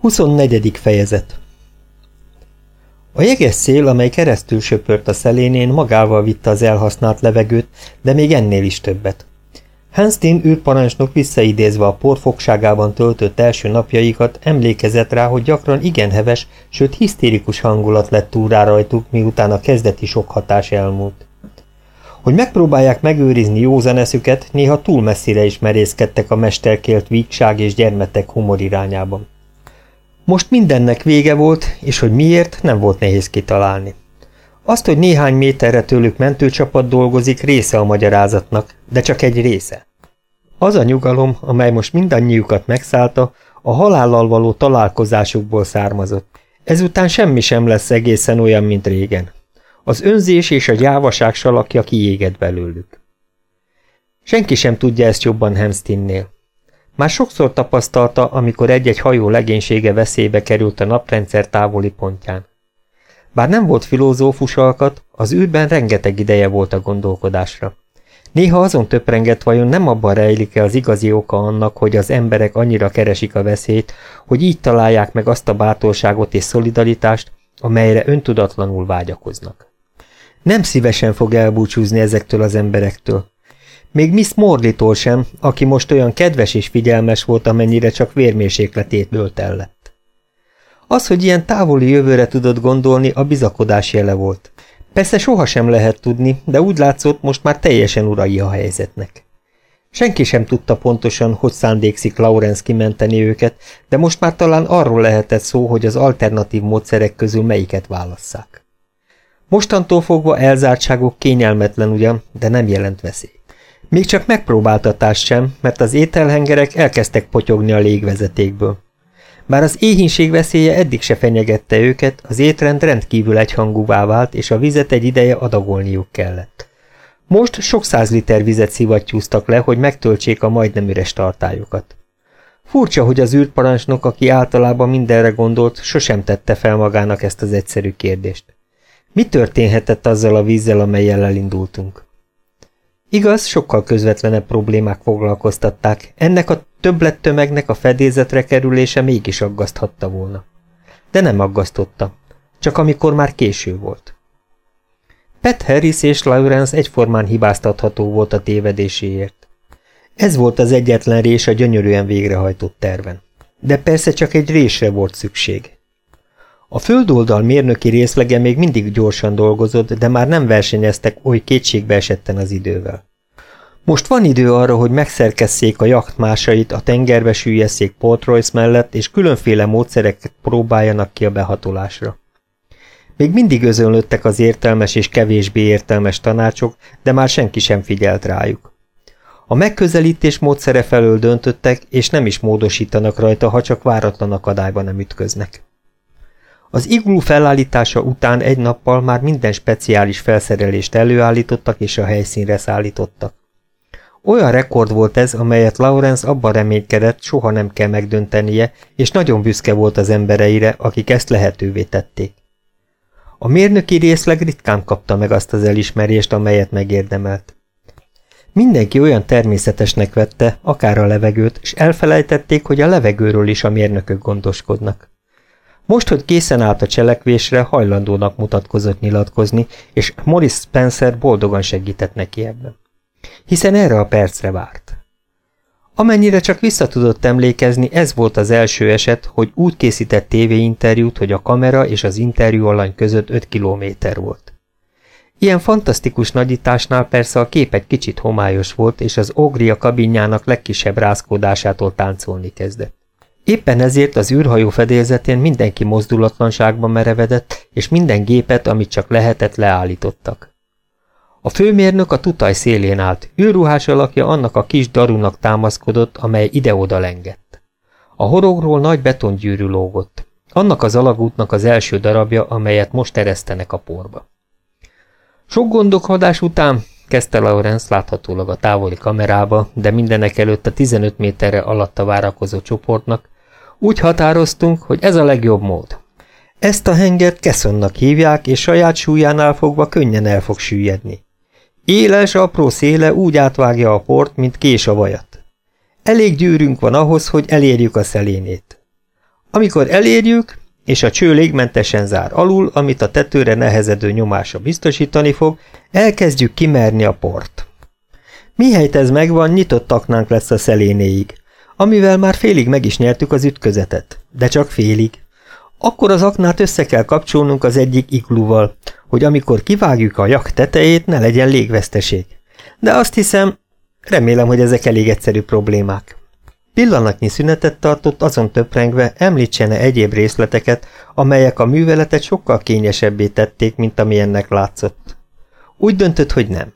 24. fejezet A jeges szél, amely keresztül söpört a szelénén, magával vitte az elhasznált levegőt, de még ennél is többet. Hanstein űrparancsnok visszaidézve a porfogságában töltött első napjaikat emlékezett rá, hogy gyakran igen heves, sőt hisztérikus hangulat lett túrá rajtuk, miután a kezdeti sok hatás elmúlt. Hogy megpróbálják megőrizni józaneszüket, néha túl messzire is merészkedtek a mesterkélt vígság és gyermetek humor irányában. Most mindennek vége volt, és hogy miért, nem volt nehéz kitalálni. Azt, hogy néhány méterre tőlük mentőcsapat dolgozik, része a magyarázatnak, de csak egy része. Az a nyugalom, amely most mindannyiukat megszállta, a halállal való találkozásukból származott. Ezután semmi sem lesz egészen olyan, mint régen. Az önzés és a gyávaság salakja kiégett belőlük. Senki sem tudja ezt jobban Hemstinnél. Már sokszor tapasztalta, amikor egy-egy hajó legénysége veszélybe került a naprendszer távoli pontján. Bár nem volt filozófus alkat, az űrben rengeteg ideje volt a gondolkodásra. Néha azon töprengett vajon nem abban rejlik-e az igazi oka annak, hogy az emberek annyira keresik a veszélyt, hogy így találják meg azt a bátorságot és szolidaritást, amelyre öntudatlanul vágyakoznak. Nem szívesen fog elbúcsúzni ezektől az emberektől. Még Miss Morlitól sem, aki most olyan kedves és figyelmes volt, amennyire csak vérmérsékletét bölt el lett. Az, hogy ilyen távoli jövőre tudott gondolni, a bizakodás jele volt. Persze sohasem lehet tudni, de úgy látszott, most már teljesen urai a helyzetnek. Senki sem tudta pontosan, hogy szándékszik Lawrence kimenteni őket, de most már talán arról lehetett szó, hogy az alternatív módszerek közül melyiket válasszák. Mostantól fogva elzártságok kényelmetlen ugyan, de nem jelent veszély. Még csak megpróbáltatás sem, mert az ételhengerek elkezdtek potyogni a légvezetékből. Bár az éhínség veszélye eddig se fenyegette őket, az étrend rendkívül egyhangúvá vált, és a vizet egy ideje adagolniuk kellett. Most sok száz liter vizet szivattyúztak le, hogy megtöltsék a majdnem üres tartályokat. Furcsa, hogy az űrparancsnok, aki általában mindenre gondolt, sosem tette fel magának ezt az egyszerű kérdést. Mi történhetett azzal a vízzel, amelyel elindultunk? Igaz, sokkal közvetlenebb problémák foglalkoztatták, ennek a többlettömegnek a fedélzetre kerülése mégis aggaszthatta volna. De nem aggasztotta, csak amikor már késő volt. Pet Harris és Lawrence egyformán hibáztatható volt a tévedéséért. Ez volt az egyetlen rés a gyönyörűen végrehajtott terven. De persze csak egy résre volt szükség. A földoldal mérnöki részlege még mindig gyorsan dolgozott, de már nem versenyeztek oly kétségbe esetten az idővel. Most van idő arra, hogy megszerkesszék a jachtmásait, a tengerbe süllyeszék Port Royce mellett, és különféle módszereket próbáljanak ki a behatolásra. Még mindig özönlöttek az értelmes és kevésbé értelmes tanácsok, de már senki sem figyelt rájuk. A megközelítés módszere felől döntöttek, és nem is módosítanak rajta, ha csak váratlan akadályba nem ütköznek. Az iglú felállítása után egy nappal már minden speciális felszerelést előállítottak és a helyszínre szállítottak. Olyan rekord volt ez, amelyet Lawrence abban reménykedett, soha nem kell megdöntenie, és nagyon büszke volt az embereire, akik ezt lehetővé tették. A mérnöki részleg ritkán kapta meg azt az elismerést, amelyet megérdemelt. Mindenki olyan természetesnek vette, akár a levegőt, és elfelejtették, hogy a levegőről is a mérnökök gondoskodnak. Most, hogy készen állt a cselekvésre, hajlandónak mutatkozott nyilatkozni, és Morris Spencer boldogan segített neki ebben. Hiszen erre a percre várt. Amennyire csak vissza tudott emlékezni, ez volt az első eset, hogy úgy készített tévéinterjút, hogy a kamera és az interjú alany között 5 kilométer volt. Ilyen fantasztikus nagyításnál persze a kép egy kicsit homályos volt, és az ogria kabinjának legkisebb rázkódásától táncolni kezdett. Éppen ezért az űrhajó fedélzetén mindenki mozdulatlanságban merevedett, és minden gépet, amit csak lehetett, leállítottak. A főmérnök a tutaj szélén állt, űrruhás alakja annak a kis darunak támaszkodott, amely ide-oda lengett. A horogról nagy betongyűrű lógott. Annak az alagútnak az első darabja, amelyet most eresztenek a porba. Sok gondokhodás után, kezdte Lawrence láthatólag a távoli kamerába, de mindenek előtt a 15 méterre alatta várakozó csoportnak, úgy határoztunk, hogy ez a legjobb mód. Ezt a hengert keszonnak hívják, és saját súlyánál fogva könnyen el fog süllyedni. Éles, apró széle úgy átvágja a port, mint kés a vajat. Elég gyűrünk van ahhoz, hogy elérjük a szelénét. Amikor elérjük, és a cső légmentesen zár alul, amit a tetőre nehezedő nyomása biztosítani fog, elkezdjük kimerni a port. Mihelyt ez megvan, nyitott aknánk lesz a szelénéig, amivel már félig meg is nyertük az ütközetet, de csak félig. Akkor az aknát össze kell kapcsolnunk az egyik igluval, hogy amikor kivágjuk a jak tetejét, ne legyen légveszteség. De azt hiszem, remélem, hogy ezek elég egyszerű problémák. Pillanatnyi szünetet tartott, azon töprengve említsene egyéb részleteket, amelyek a műveletet sokkal kényesebbé tették, mint ami ennek látszott. Úgy döntött, hogy nem.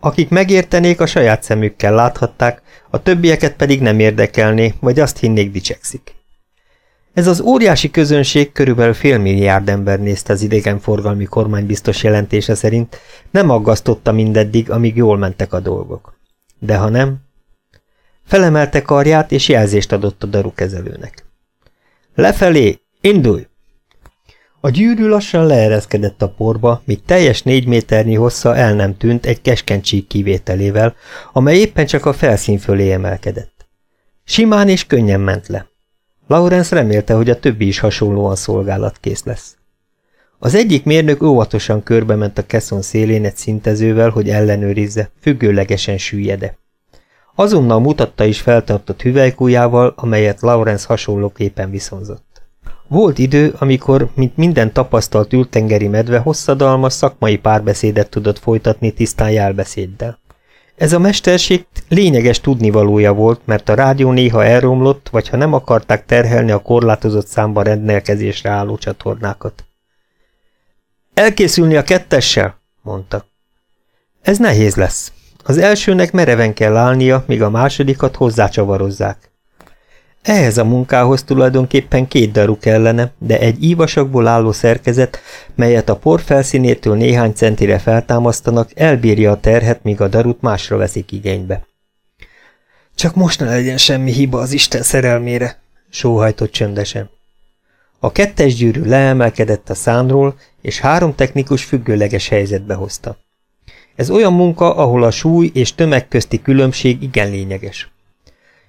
Akik megértenék, a saját szemükkel láthatták, a többieket pedig nem érdekelné, vagy azt hinnék dicsekszik. Ez az óriási közönség körülbelül fél milliárd ember nézte az idegenforgalmi kormány biztos jelentése szerint, nem aggasztotta mindeddig, amíg jól mentek a dolgok. De ha nem, Felemelte karját, és jelzést adott a darukezelőnek. Lefelé! Indulj! A gyűrű lassan leereszkedett a porba, míg teljes négy méternyi hossza el nem tűnt egy keskeny csík kivételével, amely éppen csak a felszín fölé emelkedett. Simán és könnyen ment le. Lawrence remélte, hogy a többi is hasonlóan szolgálatkész lesz. Az egyik mérnök óvatosan körbe ment a keszon szélén egy szintezővel, hogy ellenőrizze, függőlegesen süllyede. Azonnal mutatta is feltartott hüvelykújával, amelyet Lawrence hasonlóképpen viszonzott. Volt idő, amikor, mint minden tapasztalt ültengeri medve, hosszadalmas szakmai párbeszédet tudott folytatni tisztán jelbeszéddel. Ez a mesterség lényeges tudnivalója volt, mert a rádió néha elromlott, vagy ha nem akarták terhelni a korlátozott számban rendelkezésre álló csatornákat. Elkészülni a kettessel, mondta. Ez nehéz lesz. Az elsőnek mereven kell állnia, míg a másodikat hozzácsavarozzák. Ehhez a munkához tulajdonképpen két daru kellene, de egy ívasakból álló szerkezet, melyet a por felszínétől néhány centire feltámasztanak, elbírja a terhet, míg a darut másra veszik igénybe. Csak most ne legyen semmi hiba az Isten szerelmére, sóhajtott csöndesen. A kettes gyűrű leemelkedett a szánról, és három technikus függőleges helyzetbe hozta. Ez olyan munka, ahol a súly és tömeg közti különbség igen lényeges.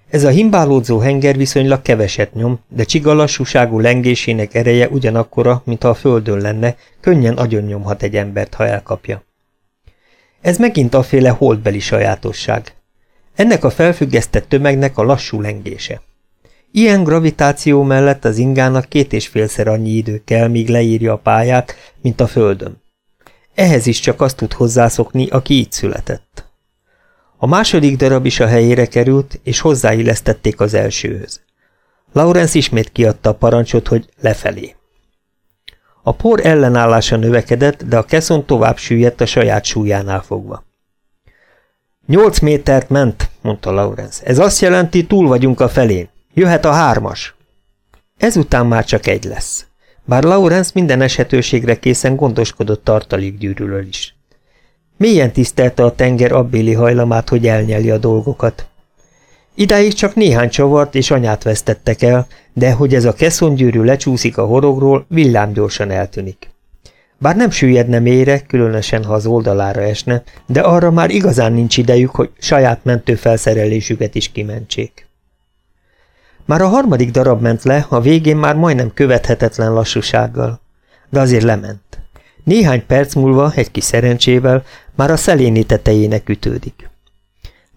Ez a himbálódzó henger viszonylag keveset nyom, de csiga lassúságú lengésének ereje ugyanakkora, mintha a földön lenne, könnyen agyonnyomhat egy embert, ha elkapja. Ez megint aféle holdbeli sajátosság. Ennek a felfüggesztett tömegnek a lassú lengése. Ilyen gravitáció mellett az ingának két és félszer annyi idő kell, míg leírja a pályát, mint a Földön. Ehhez is csak azt tud hozzászokni, aki így született. A második darab is a helyére került, és hozzáillesztették az elsőhöz. Lawrence ismét kiadta a parancsot, hogy lefelé. A por ellenállása növekedett, de a keszon tovább süllyedt a saját súlyánál fogva. Nyolc métert ment, mondta Lawrence. Ez azt jelenti, túl vagyunk a felén. Jöhet a hármas. Ezután már csak egy lesz. Bár Lawrence minden esetőségre készen gondoskodott tartalékgyűrűről is. Mélyen tisztelte a tenger abbéli hajlamát, hogy elnyeli a dolgokat. Idáig csak néhány csavart és anyát vesztettek el, de hogy ez a keszongyűrű lecsúszik a horogról, villámgyorsan eltűnik. Bár nem süllyedne mélyre, különösen ha az oldalára esne, de arra már igazán nincs idejük, hogy saját mentőfelszerelésüket is kimentsék. Már a harmadik darab ment le, a végén már majdnem követhetetlen lassúsággal. De azért lement. Néhány perc múlva, egy kis szerencsével, már a szeléni tetejének ütődik.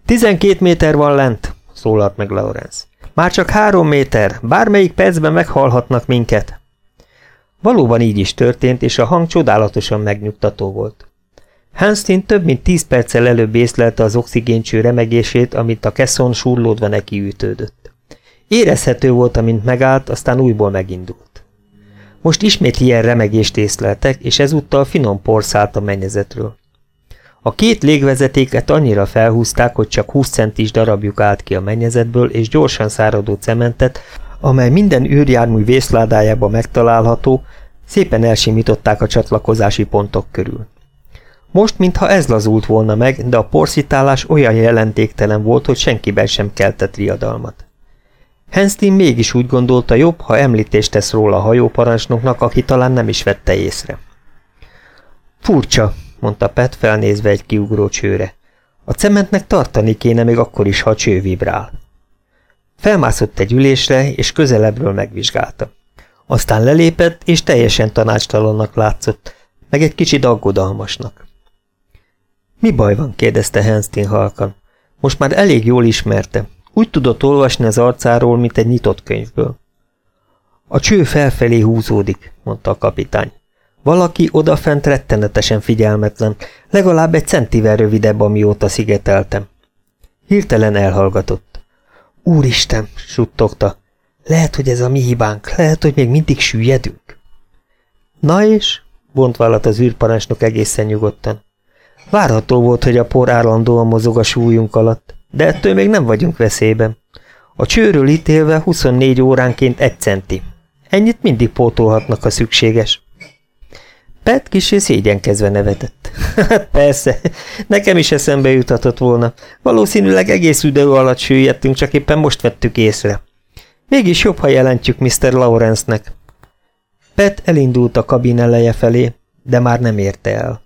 Tizenkét méter van lent, szólalt meg Lawrence. Már csak három méter, bármelyik percben meghalhatnak minket. Valóban így is történt, és a hang csodálatosan megnyugtató volt. Hanstin több mint tíz perccel előbb észlelte az oxigéncső remegését, amit a keszon surlódva nekiütődött. Érezhető volt, amint megállt, aztán újból megindult. Most ismét ilyen remegést észleltek, és ezúttal finom por szállt a mennyezetről. A két légvezetéket annyira felhúzták, hogy csak 20 centis darabjuk állt ki a mennyezetből, és gyorsan száradó cementet, amely minden űrjármű vészládájában megtalálható, szépen elsimították a csatlakozási pontok körül. Most, mintha ez lazult volna meg, de a porszitálás olyan jelentéktelen volt, hogy senkiben sem keltett riadalmat. Henstin mégis úgy gondolta jobb, ha említést tesz róla a hajóparancsnoknak, aki talán nem is vette észre. Furcsa, mondta Pet felnézve egy kiugró csőre. A cementnek tartani kéne még akkor is, ha a cső vibrál. Felmászott egy ülésre, és közelebbről megvizsgálta. Aztán lelépett, és teljesen tanácstalannak látszott, meg egy kicsit aggodalmasnak. Mi baj van? kérdezte Henstin halkan. Most már elég jól ismerte. Úgy tudott olvasni az arcáról, mint egy nyitott könyvből. A cső felfelé húzódik, mondta a kapitány. Valaki odafent rettenetesen figyelmetlen, legalább egy centivel rövidebb, amióta szigeteltem. Hirtelen elhallgatott. Úristen, suttogta. Lehet, hogy ez a mi hibánk, lehet, hogy még mindig süllyedünk. Na és? bont vállat az űrparancsnok egészen nyugodtan. Várható volt, hogy a por állandóan mozog a súlyunk alatt, de ettől még nem vagyunk veszélyben. A csőről ítélve 24 óránként egy centi. Ennyit mindig pótolhatnak, ha szükséges. Pet kisé szégyenkezve nevetett. Hát persze, nekem is eszembe juthatott volna. Valószínűleg egész idő alatt süllyedtünk, csak éppen most vettük észre. Mégis jobb, ha jelentjük Mr. Lawrence-nek. Pet elindult a kabin eleje felé, de már nem érte el.